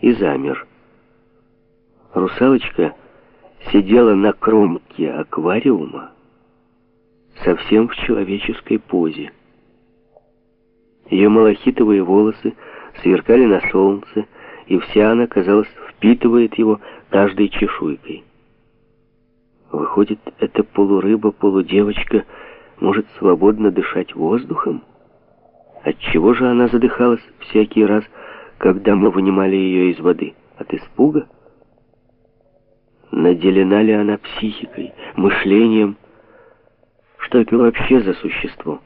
и замер. Русалочка сидела на кромке аквариума, совсем в человеческой позе. Ее малахитовые волосы сверкали на солнце, и вся она, казалось, впитывает его каждой чешуйкой. Выходит, эта полурыба-полудевочка может свободно дышать воздухом? Отчего же она задыхалась всякий раз, когда мы вынимали ее из воды? От испуга? Наделена ли она психикой, мышлением? Что это вообще за существо?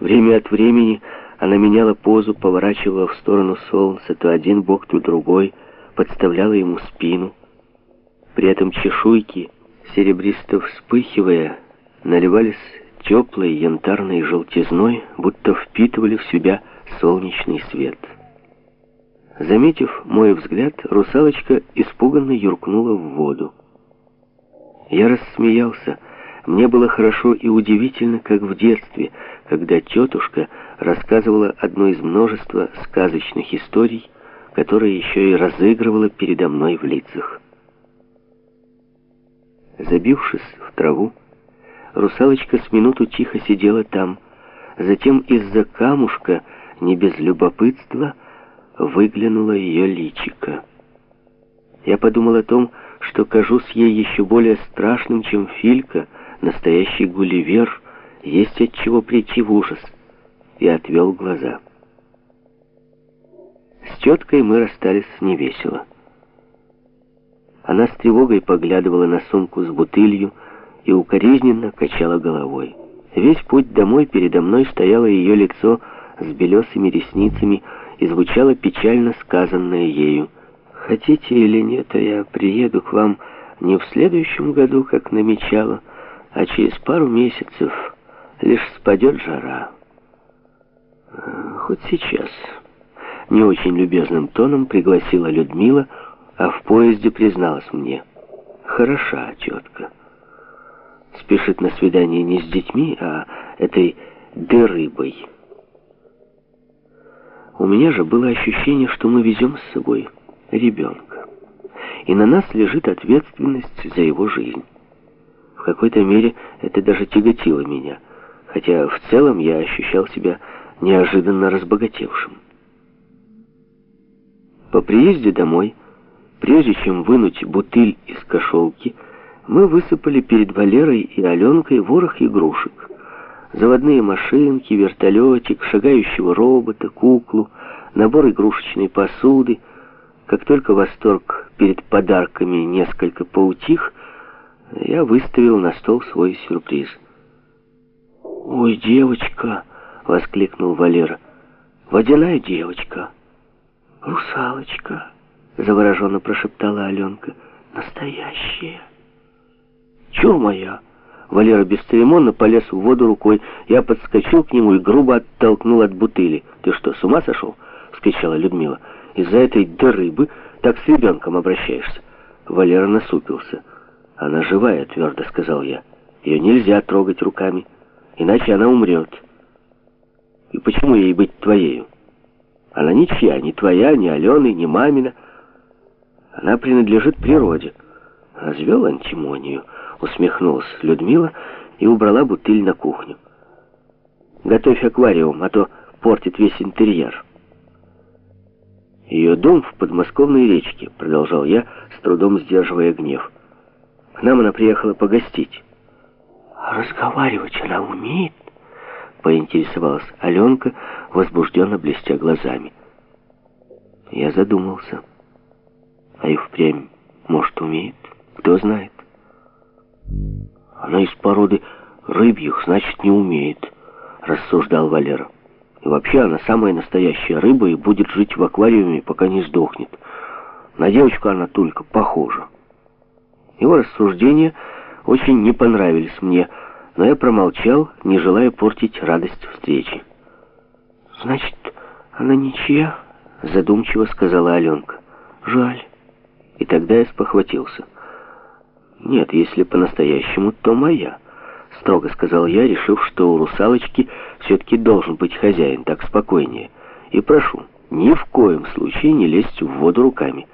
Время от времени она меняла позу, поворачивала в сторону солнца, то один бок, то другой, подставляла ему спину. При этом чешуйки, серебристо вспыхивая, наливались теплой янтарной желтизной, будто впитывали в себя солнечный свет. Заметив мой взгляд, русалочка испуганно юркнула в воду. Я рассмеялся. Мне было хорошо и удивительно, как в детстве, когда тетушка рассказывала одну из множества сказочных историй, которые еще и разыгрывала передо мной в лицах. Забившись в траву, русалочка с минуту тихо сидела там, затем из-за камушка, не без любопытства, выглянуло ее личико. Я подумал о том, что кажусь ей еще более страшным, чем Филька, настоящий Гулливер, есть от чего прийти в ужас, и отвел глаза. С теткой мы расстались невесело. Она с тревогой поглядывала на сумку с бутылью и укоризненно качала головой. Весь путь домой передо мной стояло ее лицо с белесыми ресницами и звучало печально сказанное ею. «Хотите или нет, а я приеду к вам не в следующем году, как намечала, а через пару месяцев, лишь спадет жара. Хоть сейчас». Не очень любезным тоном пригласила Людмила, а в поезде призналась мне. «Хороша тетка. Спешит на свидание не с детьми, а этой дырыбой». У меня же было ощущение, что мы везем с собой ребенка. И на нас лежит ответственность за его жизнь. В какой-то мере это даже тяготило меня, хотя в целом я ощущал себя неожиданно разбогатевшим. По приезде домой, прежде чем вынуть бутыль из кошелки, мы высыпали перед Валерой и Аленкой ворох игрушек. Заводные машинки, вертолетик, шагающего робота, куклу, набор игрушечной посуды. Как только восторг перед подарками несколько поутих, я выставил на стол свой сюрприз. «Ой, девочка!» — воскликнул Валера. «Водяная девочка!» «Русалочка!» — завороженно прошептала Аленка. «Настоящая!» «Чё моя?» Валера бесцеремонно полез в воду рукой. Я подскочил к нему и грубо оттолкнул от бутыли. «Ты что, с ума сошел?» — вскричала Людмила. «Из-за этой дырыбы так с ребенком обращаешься». Валера насупился. «Она живая», — твердо сказал я. «Ее нельзя трогать руками, иначе она умрет». «И почему ей быть твоею?» Она ничья, ни твоя, ни Алены, ни мамина. Она принадлежит природе. Развел антимонию, усмехнулась Людмила и убрала бутыль на кухню. Готовь аквариум, а то портит весь интерьер. Ее дом в подмосковной речке, продолжал я, с трудом сдерживая гнев. К нам она приехала погостить. Разговаривать она умеет? Поинтересовалась Аленка, возбужденно блестя глазами. Я задумался. А и впрямь, может, умеет? Кто знает? Она из породы рыбьих, значит, не умеет, рассуждал Валера. И вообще она самая настоящая рыба и будет жить в аквариуме, пока не сдохнет. На девочку она только похожа. Его рассуждения очень не понравились мне, но я промолчал, не желая портить радость встречи. «Значит, она ничья?» — задумчиво сказала Аленка. «Жаль». И тогда я спохватился. «Нет, если по-настоящему, то моя», — строго сказал я, решив, что у русалочки все-таки должен быть хозяин, так спокойнее. «И прошу, ни в коем случае не лезть в воду руками.